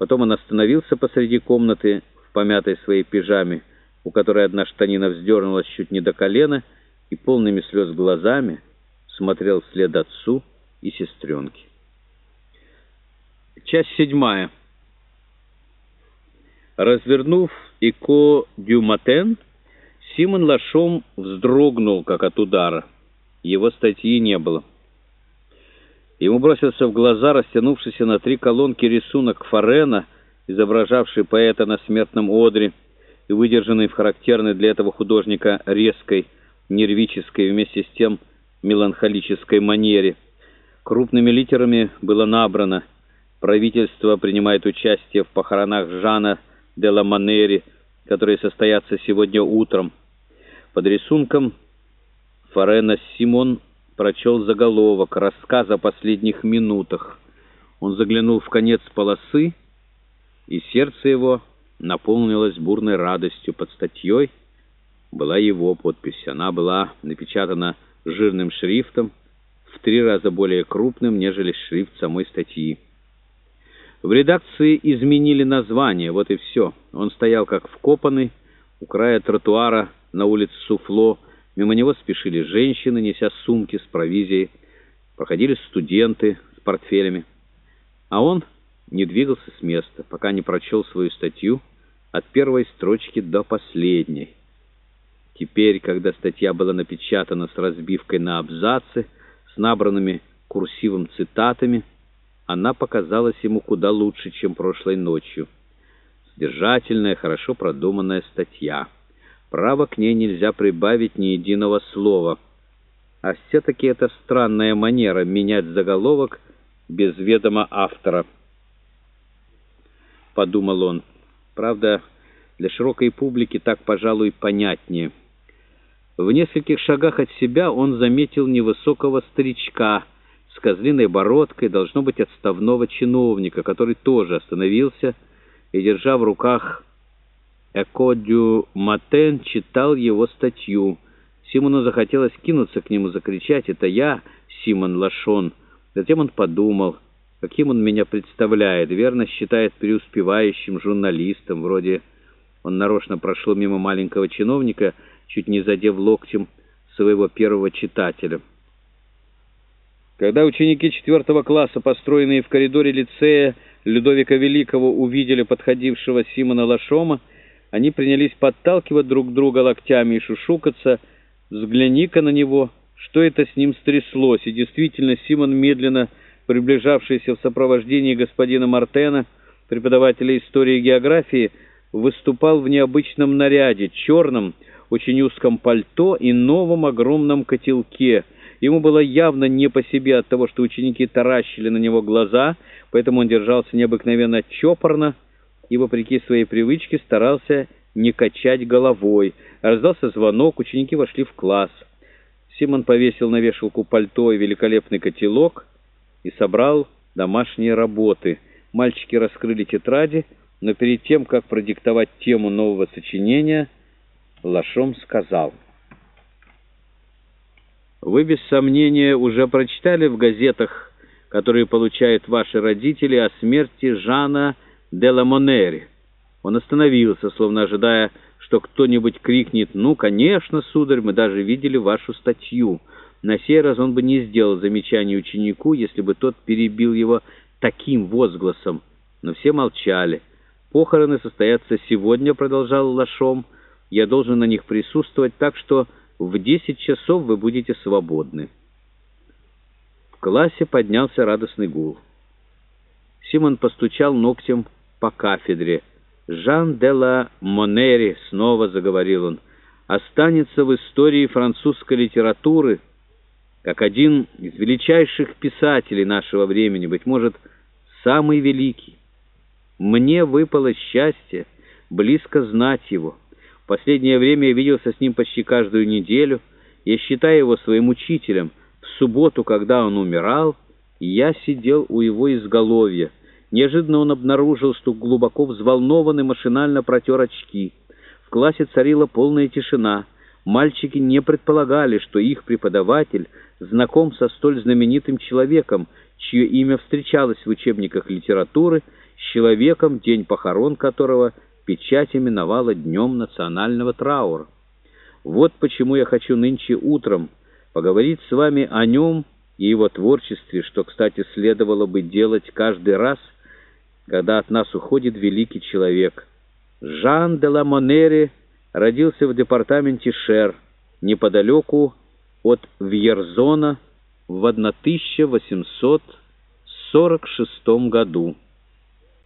Потом он остановился посреди комнаты в помятой своей пижаме, у которой одна штанина вздернулась чуть не до колена, и полными слез глазами смотрел вслед отцу и сестренке. Часть седьмая. Развернув Ико Дюматен, Симон Лашом вздрогнул, как от удара. Его статьи не было. Ему бросился в глаза растянувшийся на три колонки рисунок Форена, изображавший поэта на смертном одре и выдержанный в характерной для этого художника резкой, нервической вместе с тем меланхолической манере. Крупными литерами было набрано «Правительство принимает участие в похоронах Жана де ла Манери, которые состоятся сегодня утром». Под рисунком Форена Симон прочел заголовок «Рассказ о последних минутах». Он заглянул в конец полосы, и сердце его наполнилось бурной радостью. Под статьей была его подпись. Она была напечатана жирным шрифтом, в три раза более крупным, нежели шрифт самой статьи. В редакции изменили название, вот и все. Он стоял как вкопанный у края тротуара на улице Суфло, Мимо него спешили женщины, неся сумки с провизией. Проходили студенты с портфелями. А он не двигался с места, пока не прочел свою статью от первой строчки до последней. Теперь, когда статья была напечатана с разбивкой на абзацы, с набранными курсивом цитатами, она показалась ему куда лучше, чем прошлой ночью. Содержательная, хорошо продуманная статья — Право, к ней нельзя прибавить ни единого слова. А все-таки это странная манера менять заголовок без ведома автора. Подумал он. Правда, для широкой публики так, пожалуй, понятнее. В нескольких шагах от себя он заметил невысокого старичка с козлиной бородкой, должно быть, отставного чиновника, который тоже остановился и, держа в руках Экодю Матен читал его статью. Симону захотелось кинуться к нему, закричать «Это я, Симон Лашон!» Затем он подумал, каким он меня представляет. Верно считает преуспевающим журналистом. Вроде он нарочно прошел мимо маленького чиновника, чуть не задев локтем своего первого читателя. Когда ученики четвертого класса, построенные в коридоре лицея Людовика Великого, увидели подходившего Симона Лашома, они принялись подталкивать друг друга локтями и шушукаться. «Взгляни-ка на него! Что это с ним стряслось?» И действительно, Симон, медленно приближавшийся в сопровождении господина Мартена, преподавателя истории и географии, выступал в необычном наряде, черном, очень узком пальто и новом огромном котелке. Ему было явно не по себе от того, что ученики таращили на него глаза, поэтому он держался необыкновенно чопорно, и, вопреки своей привычке, старался не качать головой. Раздался звонок, ученики вошли в класс. Симон повесил на вешалку пальто и великолепный котелок и собрал домашние работы. Мальчики раскрыли тетради, но перед тем, как продиктовать тему нового сочинения, Лашом сказал. «Вы, без сомнения, уже прочитали в газетах, которые получают ваши родители, о смерти Жана де Монери. Он остановился, словно ожидая, что кто-нибудь крикнет «Ну, конечно, сударь, мы даже видели вашу статью». На сей раз он бы не сделал замечания ученику, если бы тот перебил его таким возгласом. Но все молчали. «Похороны состоятся сегодня», — продолжал Лашом. «Я должен на них присутствовать, так что в десять часов вы будете свободны». В классе поднялся радостный гул. Симон постучал ногтем по кафедре. «Жан де ла Монери», — снова заговорил он, — «останется в истории французской литературы как один из величайших писателей нашего времени, быть может, самый великий. Мне выпало счастье близко знать его. В последнее время я виделся с ним почти каждую неделю. Я считаю его своим учителем. В субботу, когда он умирал, я сидел у его изголовья — Неожиданно он обнаружил, что глубоко взволнованный машинально протер очки. В классе царила полная тишина. Мальчики не предполагали, что их преподаватель знаком со столь знаменитым человеком, чье имя встречалось в учебниках литературы, с человеком, день похорон которого печать именовала Днем национального траура. Вот почему я хочу нынче утром поговорить с вами о нем и его творчестве, что, кстати, следовало бы делать каждый раз, когда от нас уходит великий человек. Жан де ла Монере родился в департаменте Шер, неподалеку от Вьерзона в 1846 году.